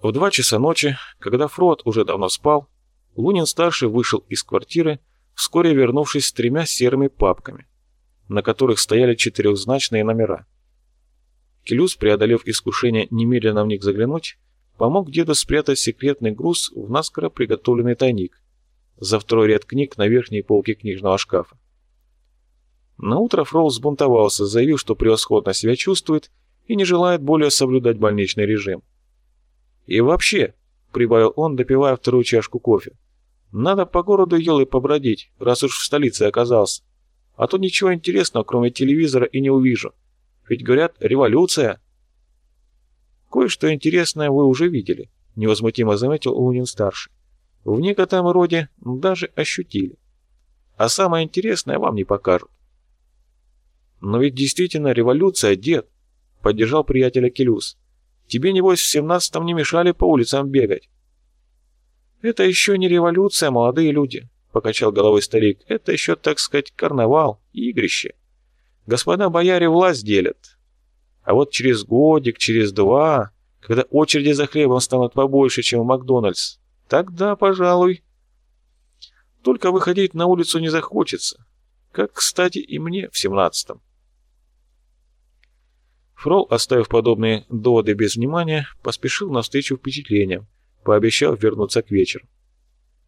В два часа ночи, когда Фрод уже давно спал, Лунин-старший вышел из квартиры, вскоре вернувшись с тремя серыми папками, на которых стояли четырехзначные номера. Келюс, преодолев искушение немедленно в них заглянуть, помог деду спрятать секретный груз в наскоро приготовленный тайник за второй ряд книг на верхней полке книжного шкафа. Наутро Фрол сбунтовался, заявив, что превосходно себя чувствует и не желает более соблюдать больничный режим. «И вообще», — прибавил он, допивая вторую чашку кофе, «надо по городу елы побродить, раз уж в столице оказался. А то ничего интересного, кроме телевизора, и не увижу. Ведь, говорят, революция». «Кое-что интересное вы уже видели», — невозмутимо заметил Лунин-старший. «В некотором роде даже ощутили. А самое интересное вам не покажут». «Но ведь действительно революция, дед», — поддержал приятеля Келюс. Тебе, небось, в семнадцатом не мешали по улицам бегать?» «Это еще не революция, молодые люди», — покачал головой старик. «Это еще, так сказать, карнавал, игрище. Господа бояре власть делят. А вот через годик, через два, когда очереди за хлебом станут побольше, чем в Макдональдс, тогда, пожалуй, только выходить на улицу не захочется. Как, кстати, и мне в семнадцатом. Фрол, оставив подобные доводы без внимания, поспешил навстречу впечатлениям, пообещав вернуться к вечеру.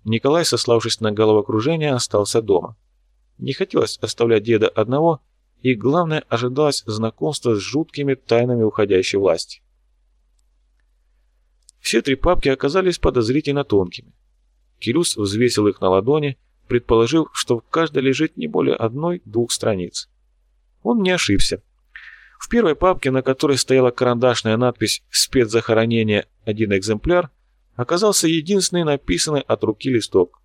Николай, сославшись на головокружение, остался дома. Не хотелось оставлять деда одного, и, главное, ожидалось знакомство с жуткими тайнами уходящей власти. Все три папки оказались подозрительно тонкими. Кирюс взвесил их на ладони, предположив, что в каждой лежит не более одной-двух страниц. Он не ошибся. В первой папке, на которой стояла карандашная надпись «Спецзахоронение. Один экземпляр», оказался единственный написанный от руки листок.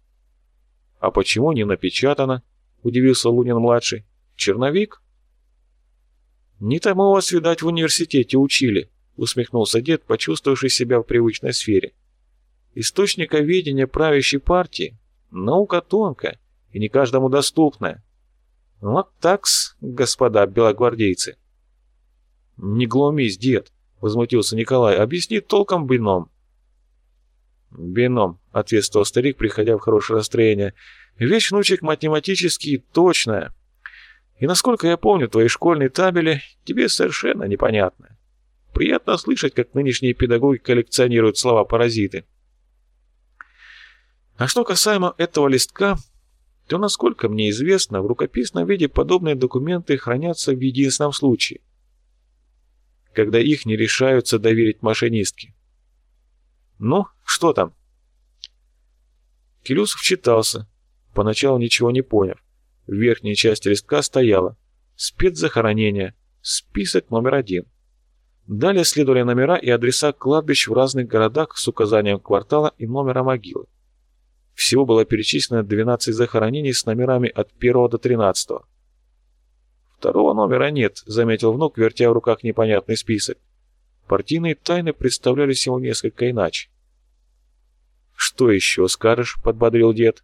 «А почему не напечатано?» – удивился Лунин-младший. «Черновик?» «Не тому вас, видать, в университете учили», – усмехнулся дед, почувствовавший себя в привычной сфере. «Источника видения правящей партии – наука тонкая и не каждому доступная. Вот такс, господа белогвардейцы». «Не глумись, дед!» — возмутился Николай. «Объясни толком бином». «Бином», — ответствовал старик, приходя в хорошее настроение. «Вещь, внучек, математически точная. И насколько я помню, твои школьные табели тебе совершенно непонятны. Приятно слышать, как нынешние педагоги коллекционируют слова-паразиты. А что касаемо этого листка, то, насколько мне известно, в рукописном виде подобные документы хранятся в единственном случае — когда их не решаются доверить машинистке. «Ну, что там?» Келюсов читался, поначалу ничего не поняв. В верхней части листка стояло «Спецзахоронение», список номер один. Далее следовали номера и адреса кладбищ в разных городах с указанием квартала и номера могилы. Всего было перечислено 12 захоронений с номерами от 1 до 13. «Второго номера нет», — заметил внук, вертя в руках непонятный список. Партийные тайны представлялись ему несколько иначе. «Что еще скажешь?» — подбодрил дед.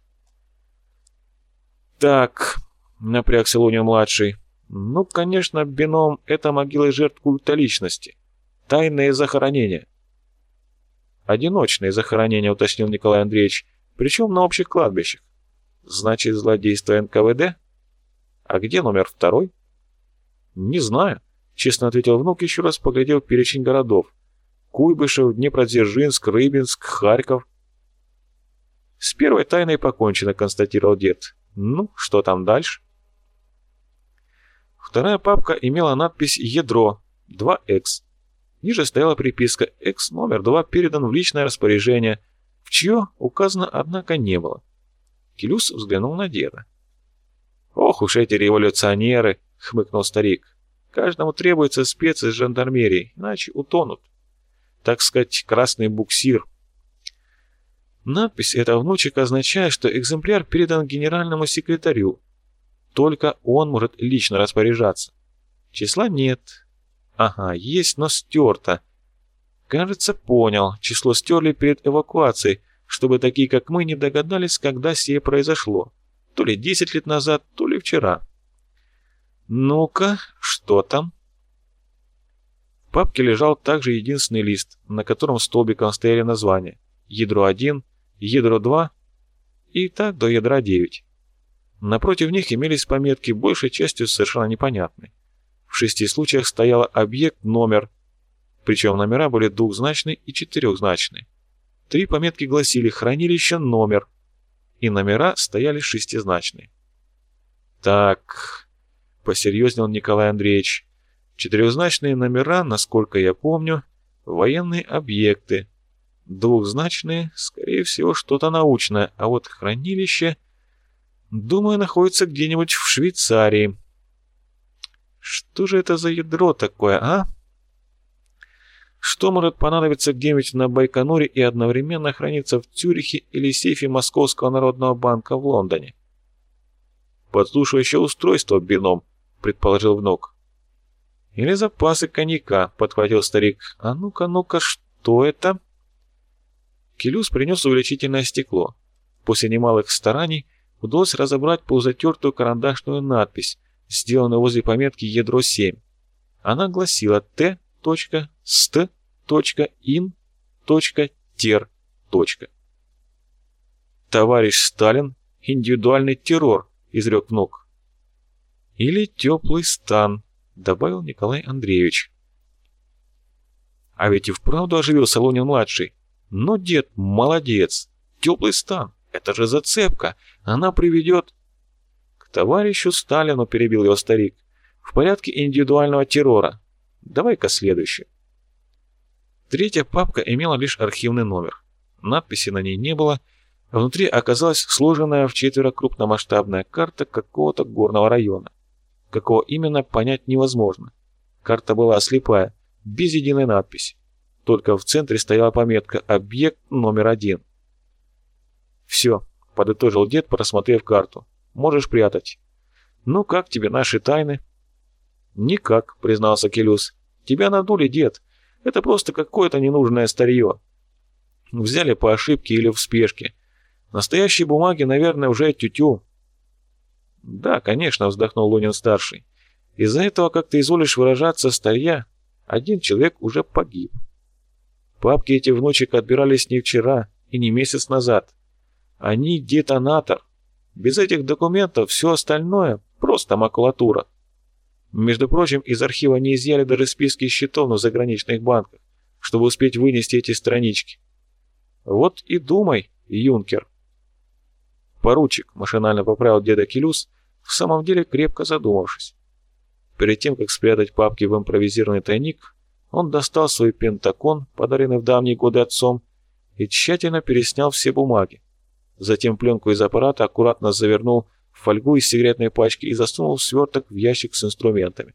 «Так», — напрягся Луня-младший. «Ну, конечно, бином — это могилы жертв культа личности. Тайные захоронения». «Одиночные захоронения», — уточнил Николай Андреевич, «причем на общих кладбищах». «Значит, злодейство НКВД?» «А где номер второй?» «Не знаю», — честно ответил внук, еще раз поглядел перечень городов. Куйбышев, Днепродзержинск, Рыбинск, Харьков. «С первой тайной покончено», — констатировал дед. «Ну, что там дальше?» Вторая папка имела надпись «Ядро 2X». Ниже стояла приписка «X номер 2 передан в личное распоряжение», в чье указано, однако, не было. Келюс взглянул на деда. «Ох уж эти революционеры!» — хмыкнул старик. «Каждому требуется спец из жандармерии, иначе утонут. Так сказать, красный буксир». Надпись эта, внучек, означает, что экземпляр передан генеральному секретарю. Только он может лично распоряжаться. Числа нет. Ага, есть, но стерто. Кажется, понял. Число стерли перед эвакуацией, чтобы такие, как мы, не догадались, когда сие произошло. То ли 10 лет назад, то ли вчера. «Ну-ка, что там?» папке лежал также единственный лист, на котором столбиком стояли названия «Ядро 1», «Ядро 2» и так до ядра 9. Напротив них имелись пометки, большей частью совершенно непонятные. В шести случаях стояло объект, номер, причем номера были двухзначные и четырехзначные. Три пометки гласили «хранилище номер», и номера стояли шестизначные. «Так», — посерьезнел Николай Андреевич, — «четырехзначные номера, насколько я помню, военные объекты, двухзначные, скорее всего, что-то научное, а вот хранилище, думаю, находится где-нибудь в Швейцарии». «Что же это за ядро такое, а?» Что может понадобиться где-нибудь на Байконуре и одновременно храниться в Цюрихе или сейфе Московского народного банка в Лондоне? «Подслушивающее устройство, бином», — предположил внук. «Или запасы коньяка», — подхватил старик. «А ну-ка, ну-ка, что это?» Келюс принес увеличительное стекло. После немалых стараний удалось разобрать полузатертую карандашную надпись, сделанную возле пометки «Ядро 7». Она гласила «Т st.in.ter. Товарищ Сталин – индивидуальный террор, изрек внук. Или теплый стан, добавил Николай Андреевич. А ведь и вправду оживился Лунин-младший. Но дед молодец. Теплый стан, это же зацепка. Она приведет... К товарищу Сталину перебил его старик. В порядке индивидуального террора. Давай-ка следующую. Третья папка имела лишь архивный номер. Надписи на ней не было, внутри оказалась сложенная в четверо крупномасштабная карта какого-то горного района. Какого именно, понять невозможно. Карта была слепая, без единой надписи. Только в центре стояла пометка «Объект номер один». «Все», — подытожил дед, просмотрев карту. «Можешь прятать». «Ну как тебе наши тайны?» «Никак», — признался Келюс. «Тебя надули, дед. Это просто какое-то ненужное старье. Взяли по ошибке или в спешке. Настоящие бумаги, наверное, уже тютю». «Да, конечно», — вздохнул Лунин-старший. «Из-за этого, как ты изволишь выражаться, старья, один человек уже погиб. Папки эти внучек отбирались не вчера и не месяц назад. Они детонатор. Без этих документов все остальное — просто макулатура. Между прочим, из архива не изъяли даже списки счетов на заграничных банках, чтобы успеть вынести эти странички. Вот и думай, юнкер. Поручик, машинально поправил деда Келюс, в самом деле крепко задумавшись. Перед тем, как спрятать папки в импровизированный тайник, он достал свой пентакон, подаренный в давние годы отцом, и тщательно переснял все бумаги. Затем пленку из аппарата аккуратно завернул фольгу из сигаретной пачки и засунул сверток в ящик с инструментами.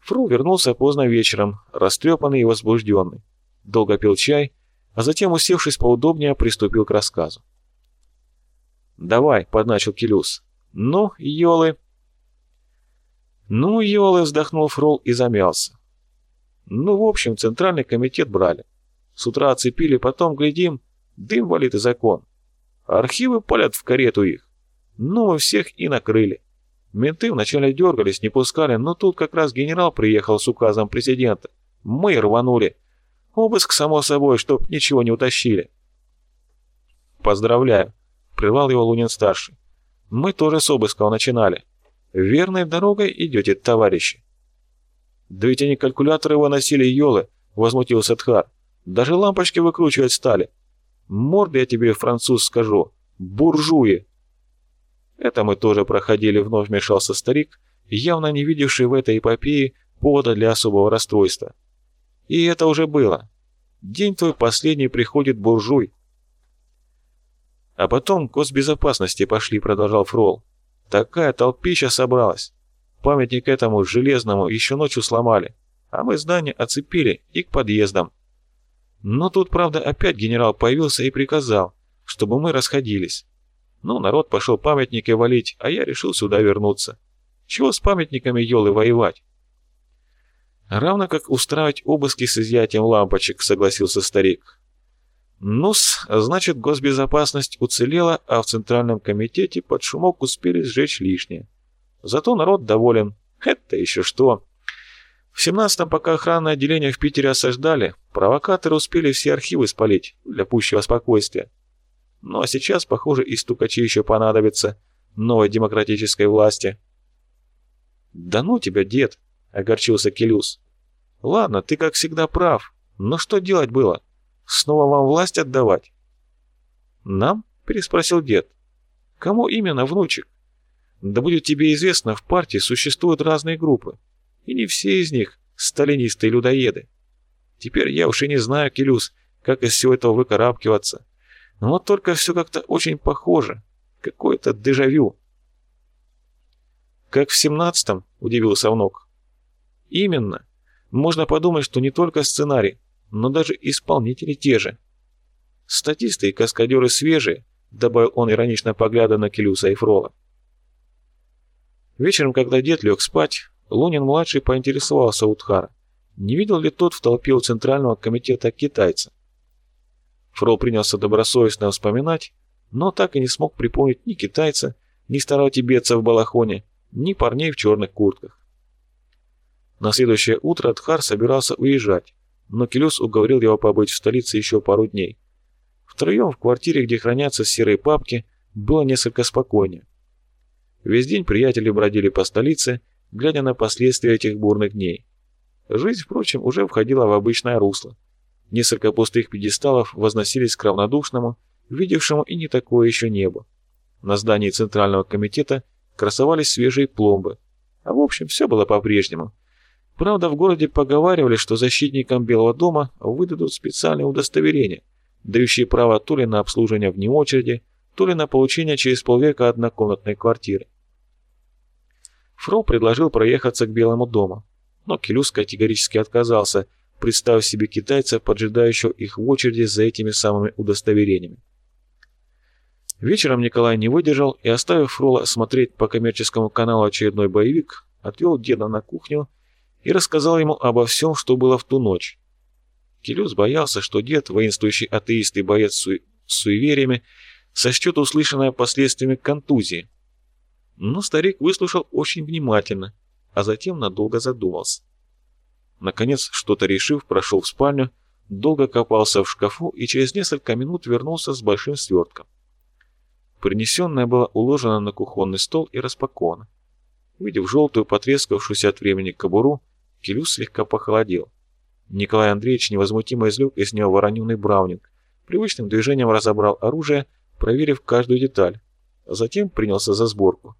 Фру вернулся поздно вечером, растрепанный и возбужденный. Долго пил чай, а затем, усевшись поудобнее, приступил к рассказу. «Давай», — подначил Келюс. «Ну, елы». «Ну, елы», — вздохнул Фрол и замялся. «Ну, в общем, центральный комитет брали. С утра оцепили, потом, глядим, дым валит и закон. Архивы палят в карету их. Ну, мы всех и накрыли. Менты вначале дергались, не пускали, но тут как раз генерал приехал с указом президента. Мы рванули. Обыск, само собой, чтоб ничего не утащили. «Поздравляю», — прервал его Лунин-старший. «Мы тоже с обысков начинали. Верной дорогой идете, товарищи». «Да ведь они калькуляторы выносили, елы», — возмутился Тхар. «Даже лампочки выкручивать стали. Морды я тебе, француз, скажу. Буржуи!» Это мы тоже проходили, вновь вмешался старик, явно не видевший в этой эпопее повода для особого расстройства. И это уже было. День твой последний приходит буржуй. А потом госбезопасности пошли, продолжал Фрол. Такая толпища собралась. Памятник этому железному еще ночью сломали, а мы здание оцепили и к подъездам. Но тут, правда, опять генерал появился и приказал, чтобы мы расходились. Ну, народ пошел памятники валить, а я решил сюда вернуться. Чего с памятниками елы воевать? Равно как устраивать обыски с изъятием лампочек, согласился старик. Ну-с, значит, госбезопасность уцелела, а в Центральном комитете под шумок успели сжечь лишнее. Зато народ доволен. Это еще что? В 17-м, пока охранное отделение в Питере осаждали, провокаторы успели все архивы спалить для пущего спокойствия. Ну а сейчас, похоже, и стукачи еще понадобятся новой демократической власти. «Да ну тебя, дед!» — огорчился Келюс. «Ладно, ты как всегда прав, но что делать было? Снова вам власть отдавать?» «Нам?» — переспросил дед. «Кому именно, внучек?» «Да будет тебе известно, в партии существуют разные группы и не все из них сталинисты и людоеды. Теперь я уж и не знаю, Келюс, как из всего этого выкарабкиваться. Но вот только все как-то очень похоже. Какое-то дежавю. «Как в семнадцатом?» – удивился внук. «Именно. Можно подумать, что не только сценарий, но даже исполнители те же. Статисты и каскадеры свежие», – добавил он, иронично поглядывая на Келюса и Фрола. Вечером, когда дед лег спать, Лунин-младший поинтересовался у Тхара, не видел ли тот в толпе у Центрального комитета китайца. Фрол принялся добросовестно вспоминать, но так и не смог припомнить ни китайца, ни старого тибетца в балахоне, ни парней в черных куртках. На следующее утро Тхар собирался уезжать, но Келюс уговорил его побыть в столице еще пару дней. Втроем в квартире, где хранятся серые папки, было несколько спокойнее. Весь день приятели бродили по столице, глядя на последствия этих бурных дней. Жизнь, впрочем, уже входила в обычное русло. Несколько пустых пьедесталов возносились к равнодушному, видевшему и не такое еще небо. На здании Центрального комитета красовались свежие пломбы. А в общем, все было по-прежнему. Правда, в городе поговаривали, что защитникам Белого дома выдадут специальные удостоверения, дающие право то ли на обслуживание вне очереди, то ли на получение через полвека однокомнатной квартиры. Фроу предложил проехаться к Белому дому, но Келюс категорически отказался, представив себе китайца, поджидающего их в очереди за этими самыми удостоверениями. Вечером Николай не выдержал и, оставив Фрола смотреть по коммерческому каналу очередной боевик, отвел деда на кухню и рассказал ему обо всем, что было в ту ночь. Келюс боялся, что дед, воинствующий атеист и боец с суевериями, сочтет услышанное последствиями контузии, но старик выслушал очень внимательно, а затем надолго задумался. Наконец, что-то решив, прошел в спальню, долго копался в шкафу и через несколько минут вернулся с большим свертком. Принесенное было уложено на кухонный стол и распаковано. Увидев желтую, потрескавшуюся от времени кобуру, Келюс слегка похолодел. Николай Андреевич невозмутимо извлек из него вороненый браунинг, привычным движением разобрал оружие, проверив каждую деталь, затем принялся за сборку.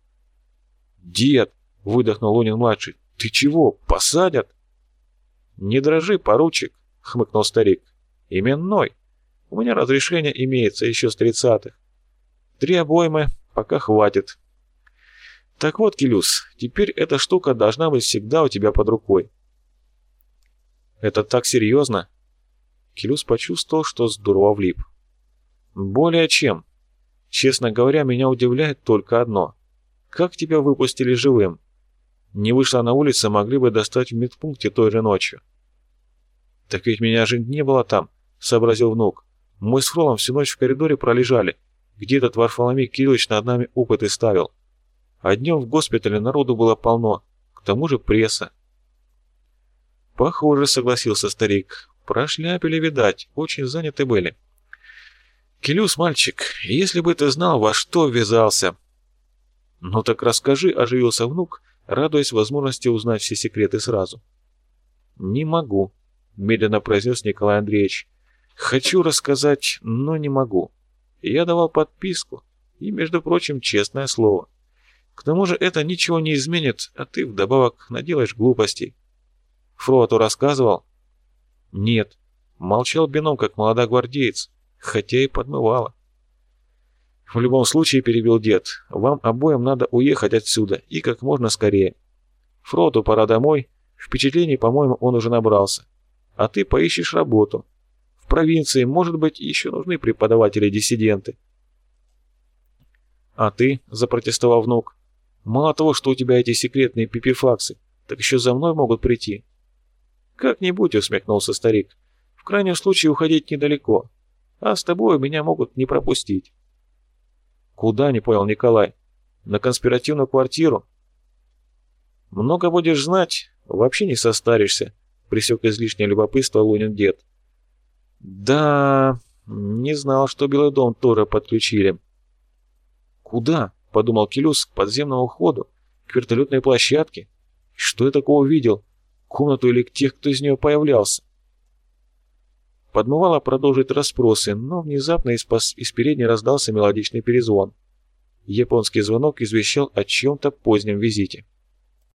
«Дед!» — выдохнул Лунин-младший. «Ты чего, посадят?» «Не дрожи, поручик!» — хмыкнул старик. «Именной. У меня разрешение имеется еще с тридцатых. Три обоймы, пока хватит. Так вот, Келюс, теперь эта штука должна быть всегда у тебя под рукой». «Это так серьезно?» Келюс почувствовал, что здорово влип. «Более чем. Честно говоря, меня удивляет только одно. Как тебя выпустили живым? Не вышла на улицу, могли бы достать в медпункте той же ночью. Так ведь меня же не было там, сообразил внук. Мы с Фролом всю ночь в коридоре пролежали. Где этот Варфоломей Кириллович над нами опыты ставил. А днем в госпитале народу было полно. К тому же пресса. Похоже, согласился старик. Прошляпили, видать, очень заняты были. Келюс, мальчик, если бы ты знал, во что ввязался, «Ну так расскажи», — оживился внук, радуясь возможности узнать все секреты сразу. «Не могу», — медленно произнес Николай Андреевич. «Хочу рассказать, но не могу. Я давал подписку, и, между прочим, честное слово. К тому же это ничего не изменит, а ты вдобавок наделаешь глупостей». Фроту рассказывал? «Нет». Молчал бином, как молодогвардеец, хотя и подмывало. «В любом случае, — перебил дед, — вам обоим надо уехать отсюда, и как можно скорее. Фроту пора домой, впечатлений, по-моему, он уже набрался. А ты поищешь работу. В провинции, может быть, еще нужны преподаватели-диссиденты». «А ты?» — запротестовал внук. «Мало того, что у тебя эти секретные пипифаксы, так еще за мной могут прийти». «Как-нибудь», — усмехнулся старик. «В крайнем случае уходить недалеко, а с тобой меня могут не пропустить». «Куда?» — не понял Николай. «На конспиративную квартиру?» «Много будешь знать, Вообще не состаришься, присек излишнее любопытство Лунин дед. Да, не знал, что Белый дом тоже подключили. Куда? Подумал Келюс к подземному ходу, к вертолетной площадке. Что я такого видел? Комнату или к тех, кто из нее появлялся? Подмывало продолжить расспросы, но внезапно из, из передней раздался мелодичный перезвон. Японский звонок извещал о чьем-то позднем визите.